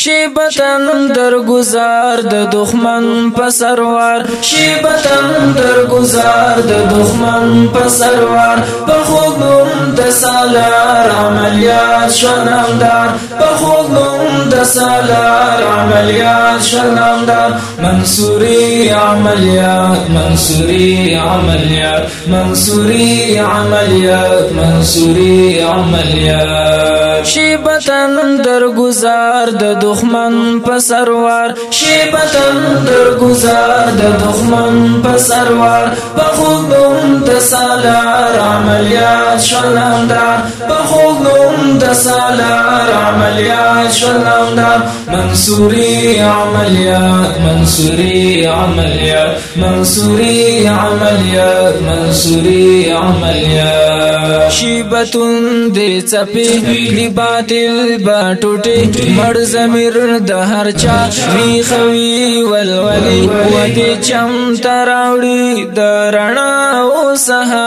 شیبتن در گزار د دخمن پسروار شیبتن در گزار د دخمن پسروار په خوګم د سالار عملیات شنامدار په خوګم د سالار عملیات شنامدار منصوري عملیات منصوري عملیات منصوري عملیات منصوري عملیات شیبتن در گزار د دخمن په سروار شی بدن در گزار د دخمن په سروار په خوګم د سالار عملیات شلندار په خوګم د سالار عملیات شلندار منصوري عملیات منصوري عملیات منصوري عملیات منصوري عملیات شیبتون دی چپی کلی باطل با ټوټي مړ زمير د هر چا وی خوي ولولي و دې چم تراوړي د رڼا او سها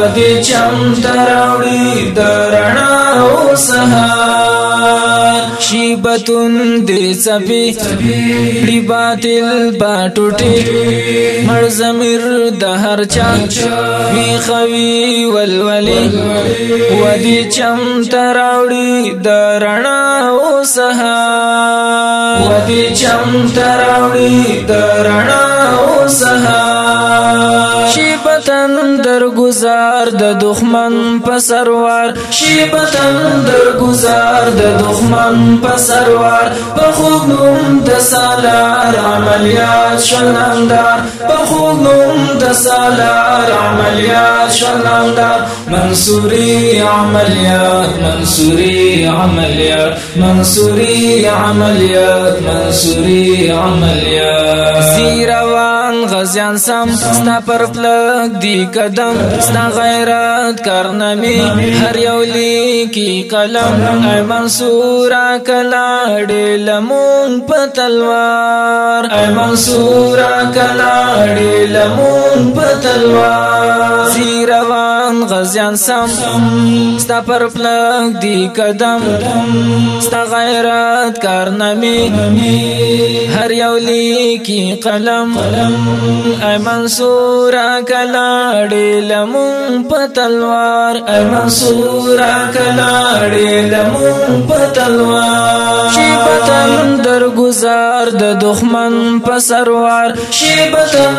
و دې چم تراوړي د رڼا او سها شیبتون دی سپی دی باطل با ټوټي مړ زمير د هر چا وی خوي ولولي ودي چم تراوړي د رڼا او سها ودي چم تراوړي د رڼا او سها شیبتن درگزار د دخمن په سروار شیبتن درگزار د دخمن په سروار په خوب نوم د سالار عملیات شلندار په خوب نوم د سالار عملیات شلندار منصوري عملیات منصوري عملیات منصوري عملیات منصوري عملیات زیروار افغان غزیان سم ستا پر پلک دی قدم ستا غیرت کارنامی هر یو لیکی قلم ای منصورا کلاڑی لمون په تلوار ای منصورا کلاڑی لمون په تلوار سیروان غزيان سم ستا پر پلک دی قدم ستا غیرت کارنامي هر یو لیکي قلم اي منصور کلاړې لمون په تلوار اي منصور کلاړې لمون په تلوار شیبتن گزار د دخمن پسروار شیبتن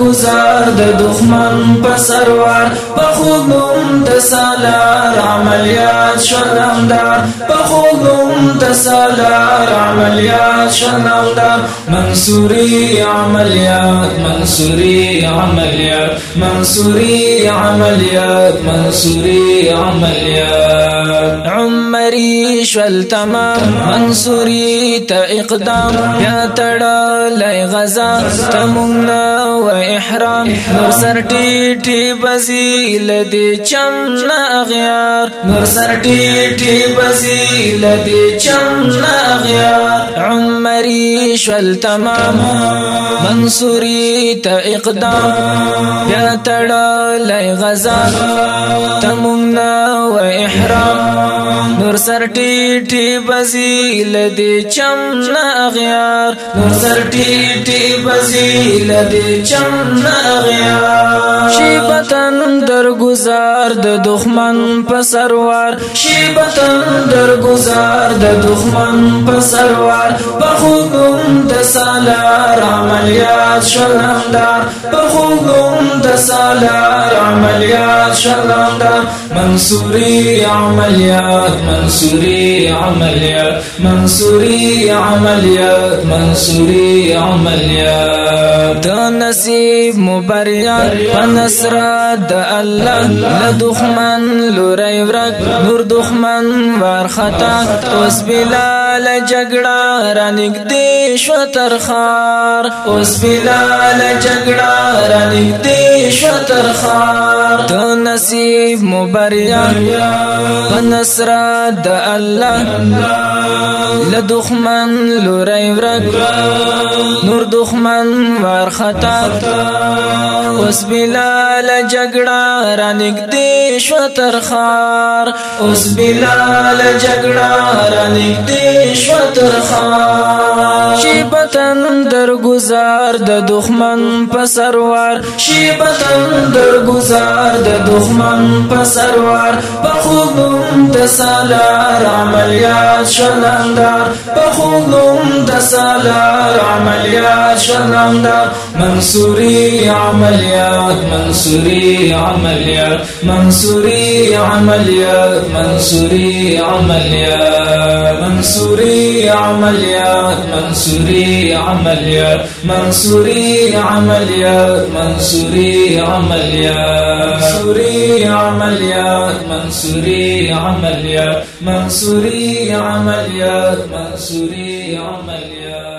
گزار د دخمن پسروار بخوبم خوبم د سالار عملیات شنمدار په خوبم د سالار عملیات شنمدار منصوری عملیات منصوری عملیات منصوری عملیات منصوری عملیات عمري شل تمام منصوري تا اقدام یا تڑا لئی غزا تمنا و احرام نور سر ٹیٹی بزیل دی چمنا اغیار نور سر ٹیٹی بزیل دی چمنا اغیار عمری شوال تمام منصوری تا اقدام یا تڑا لئی غزا تمنا و احرام نور سر ټیټی بزی لدی چم نغیار نور سر ټیټی بزی لدی چم نغیار شی بتن درگذار د دخمن په سروار شي وطن درگذار د دخمن په سروار په خوګم د سالار عملیات شلمدار په خوګم د سالار عملیات شلمدار منصوري عملیات منصوري عملیات منصوري عملیات منصوري عملیات د نصیب مبریا په نصرت د الله له دښمن لوري ورک نور دښمن ورختا اوس بلال جګړه را نږدې شو تر خار اوس بلال جګړه را نږدې شو تر خار ته نصیب مبریا نصرت د الله له دښمن لوري ورک نور دښمن ورختا اوس بلال جګړه را نږدې شو تر خار اوس بلال جګړه را نږدې شو تر خار شي بتن درگذار د دښمن په سروار شي بتن درگذار د دښمن په سروار په خوبم د سالار عملیات شلندار په خوبم تسالار عمليات شنامدا منصوري عمليات منصوري عمليات منصوري عمليات منصوري عمليات منصوري عمليات منصوري عمليات منصوري عمليات منصوري عمليات منصوري عمليات منصوري عمليات منصوري عمليات منصوري عمليات Yeah.